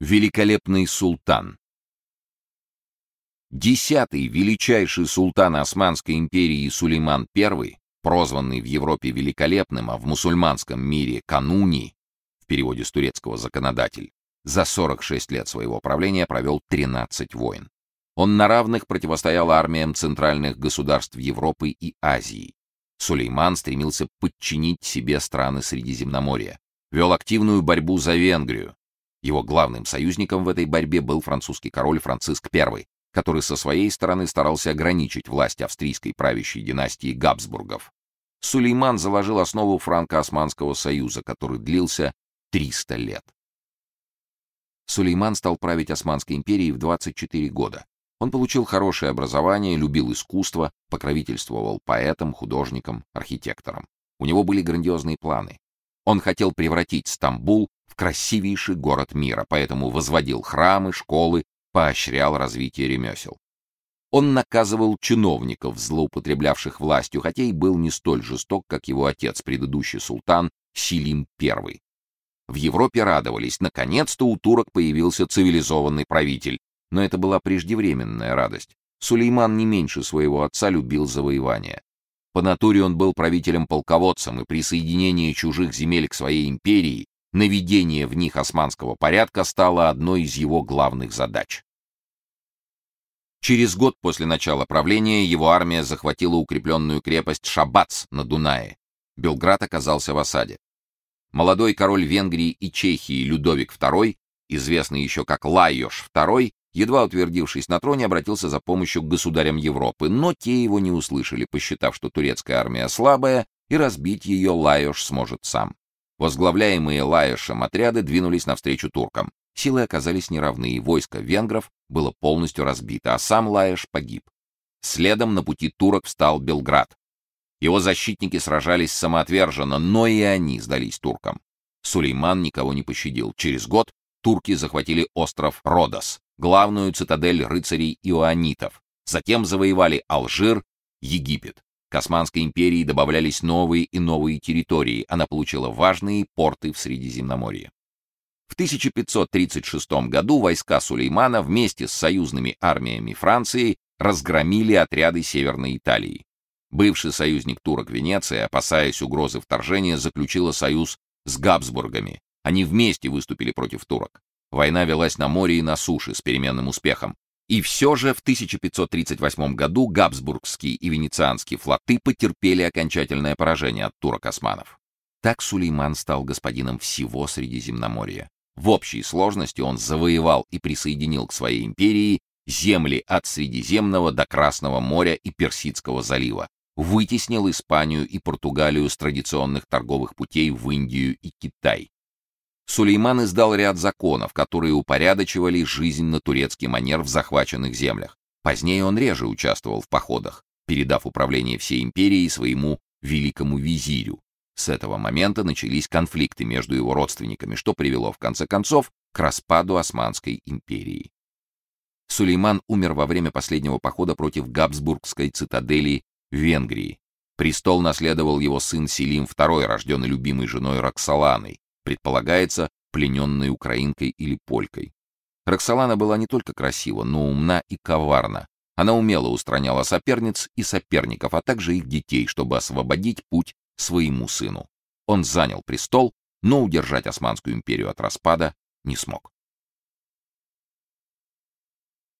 Великолепный султан Десятый величайший султан Османской империи Сулейман I, прозванный в Европе великолепным, а в мусульманском мире Кануни, в переводе с турецкого законодатель, за 46 лет своего правления провел 13 войн. Он на равных противостоял армиям центральных государств Европы и Азии. Сулейман стремился подчинить себе страны Средиземноморья, вел активную борьбу за Венгрию, его главным союзником в этой борьбе был французский король Франциск I, который со своей стороны старался ограничить власть австрийской правящей династии Габсбургов. Сулейман заложил основу франко-османского союза, который длился 300 лет. Сулейман стал править Османской империей в 24 года. Он получил хорошее образование, любил искусство, покровительствовал поэтам, художникам, архитекторам. У него были грандиозные планы. Он хотел превратить Стамбул в красивейший город мира, поэтому возводил храмы, школы, поощрял развитие ремесел. Он наказывал чиновников, злоупотреблявших властью, хотя и был не столь жесток, как его отец, предыдущий султан Силим I. В Европе радовались, наконец-то у турок появился цивилизованный правитель, но это была преждевременная радость. Сулейман не меньше своего отца любил завоевания. По натуре он был правителем-полководцем, и присоединение чужих земель к своей империи наведение в них османского порядка стало одной из его главных задач. Через год после начала правления его армия захватила укрепленную крепость Шабац на Дунае. Белград оказался в осаде. Молодой король Венгрии и Чехии Людовик II, известный еще как Лайош II, едва утвердившись на троне, обратился за помощью к государям Европы, но те его не услышали, посчитав, что турецкая армия слабая, и разбить ее Лайош сможет сам. Возглавляемые Лаешем отряды двинулись навстречу туркам. Силы оказались неравны, и войско венгров было полностью разбито, а сам Лаеш погиб. Следом на пути турок встал Белград. Его защитники сражались самоотверженно, но и они сдались туркам. Сулейман никого не пощадил. Через год турки захватили остров Родос, главную цитадель рыцарей иоанитов. Затем завоевали Алжир, Египет. К Османской империи добавлялись новые и новые территории, она получила важные порты в Средиземноморье. В 1536 году войска Сулеймана вместе с союзными армиями Франции разгромили отряды Северной Италии. Бывший союзник турок Венеция, опасаясь угрозы вторжения, заключила союз с Габсбургами. Они вместе выступили против турок. Война велась на море и на суше с переменным успехом. И все же в 1538 году Габсбургские и венецианские флоты потерпели окончательное поражение от турок-османов. Так Сулейман стал господином всего Средиземноморья. В общей сложности он завоевал и присоединил к своей империи земли от Средиземного до Красного моря и Персидского залива, вытеснил Испанию и Португалию с традиционных торговых путей в Индию и Китай, Сулейман издал ряд законов, которые упорядочивали жизнь на турецкий манер в захваченных землях. Позднее он реже участвовал в походах, передав управление всей империей своему великому визирю. С этого момента начались конфликты между его родственниками, что привело в конце концов к распаду Османской империи. Сулейман умер во время последнего похода против Габсбургской цитадели в Венгрии. Престол наследовал его сын Селим II, рожденный любимой женой Роксоланой предполагается, плененной украинкой или полькой. Роксолана была не только красива, но умна и коварна. Она умело устраняла соперниц и соперников, а также их детей, чтобы освободить путь своему сыну. Он занял престол, но удержать Османскую империю от распада не смог.